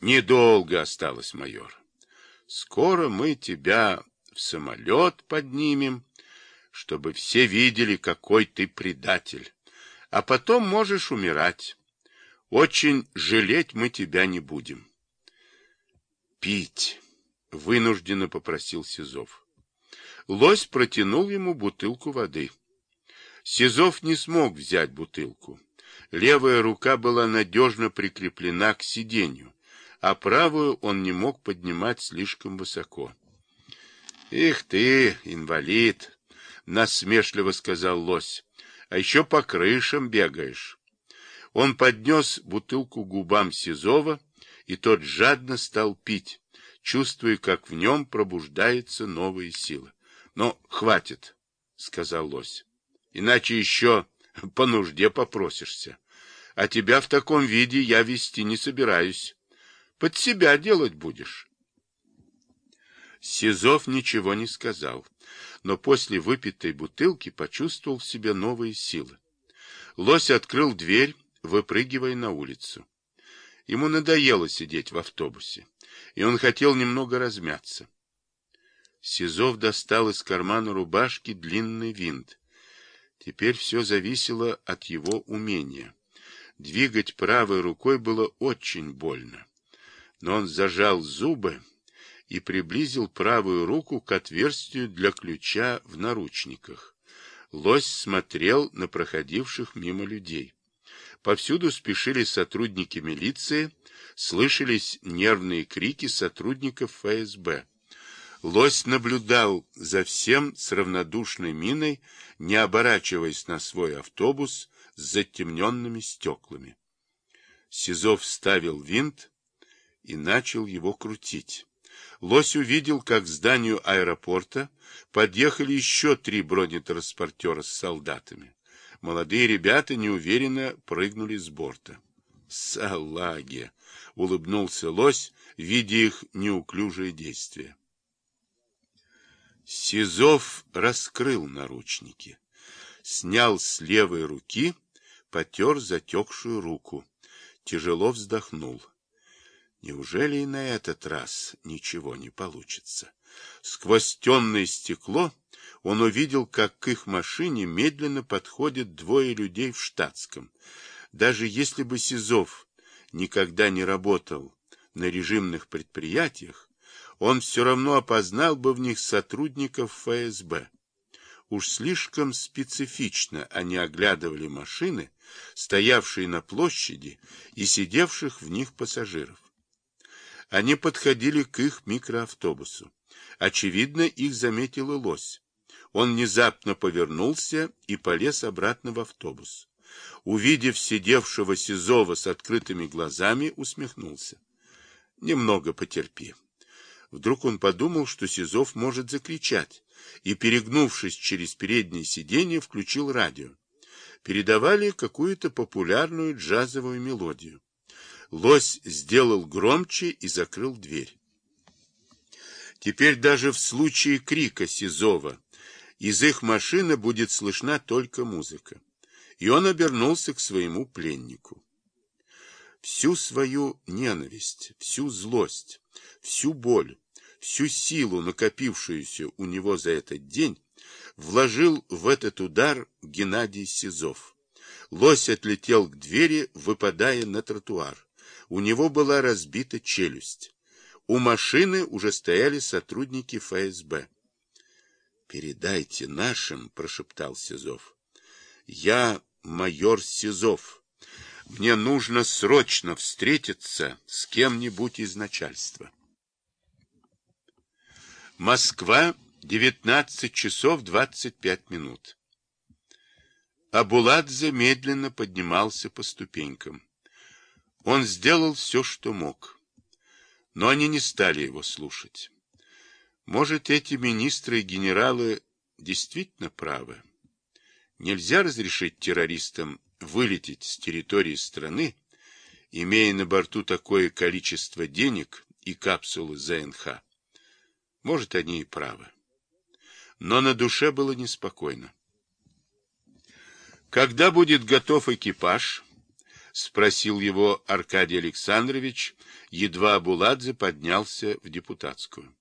Недолго осталось, майор. Скоро мы тебя в самолет поднимем, чтобы все видели, какой ты предатель. А потом можешь умирать. Очень жалеть мы тебя не будем. Пить, вынужденно попросил Сизов. Лось протянул ему бутылку воды. Сизов не смог взять бутылку. Левая рука была надежно прикреплена к сиденью, а правую он не мог поднимать слишком высоко. — Эх ты, инвалид! — насмешливо сказал лось. — А еще по крышам бегаешь. Он поднес бутылку губам Сизова, и тот жадно стал пить, чувствуя, как в нем пробуждается новая сила. — Но хватит, — сказал лось, — иначе еще по нужде попросишься. А тебя в таком виде я вести не собираюсь. Под себя делать будешь. Сизов ничего не сказал, но после выпитой бутылки почувствовал в себе новые силы. Лось открыл дверь, выпрыгивая на улицу. Ему надоело сидеть в автобусе, и он хотел немного размяться. Сизов достал из кармана рубашки длинный винт. Теперь все зависело от его умения. Двигать правой рукой было очень больно но он зажал зубы и приблизил правую руку к отверстию для ключа в наручниках. Лось смотрел на проходивших мимо людей. Повсюду спешили сотрудники милиции, слышались нервные крики сотрудников ФСБ. Лось наблюдал за всем с равнодушной миной, не оборачиваясь на свой автобус с затемненными стеклами. Сизов вставил винт, и начал его крутить. Лось увидел, как к зданию аэропорта подъехали еще три бронетранспортера с солдатами. Молодые ребята неуверенно прыгнули с борта. «Салаги!» — улыбнулся лось, видя их неуклюжие действия. Сизов раскрыл наручники, снял с левой руки, потер затекшую руку, тяжело вздохнул. Неужели и на этот раз ничего не получится? Сквозь темное стекло он увидел, как к их машине медленно подходят двое людей в штатском. Даже если бы Сизов никогда не работал на режимных предприятиях, он все равно опознал бы в них сотрудников ФСБ. Уж слишком специфично они оглядывали машины, стоявшие на площади и сидевших в них пассажиров. Они подходили к их микроавтобусу. Очевидно, их заметил лось. Он внезапно повернулся и полез обратно в автобус. Увидев сидевшего Сизова с открытыми глазами, усмехнулся. Немного потерпи. Вдруг он подумал, что Сизов может закричать, и, перегнувшись через переднее сиденье, включил радио. Передавали какую-то популярную джазовую мелодию. Лось сделал громче и закрыл дверь. Теперь даже в случае крика Сизова из их машины будет слышна только музыка. И он обернулся к своему пленнику. Всю свою ненависть, всю злость, всю боль, всю силу, накопившуюся у него за этот день, вложил в этот удар Геннадий Сизов. Лось отлетел к двери, выпадая на тротуар. У него была разбита челюсть. У машины уже стояли сотрудники ФСБ. «Передайте нашим», — прошептал Сизов. «Я майор Сизов. Мне нужно срочно встретиться с кем-нибудь из начальства». Москва, 19 часов 25 минут. Абуладзе медленно поднимался по ступенькам. Он сделал все, что мог. Но они не стали его слушать. Может, эти министры и генералы действительно правы. Нельзя разрешить террористам вылететь с территории страны, имея на борту такое количество денег и капсулы ЗНХ. Может, они и правы. Но на душе было неспокойно. Когда будет готов экипаж, — спросил его Аркадий Александрович, едва Буладзе поднялся в депутатскую.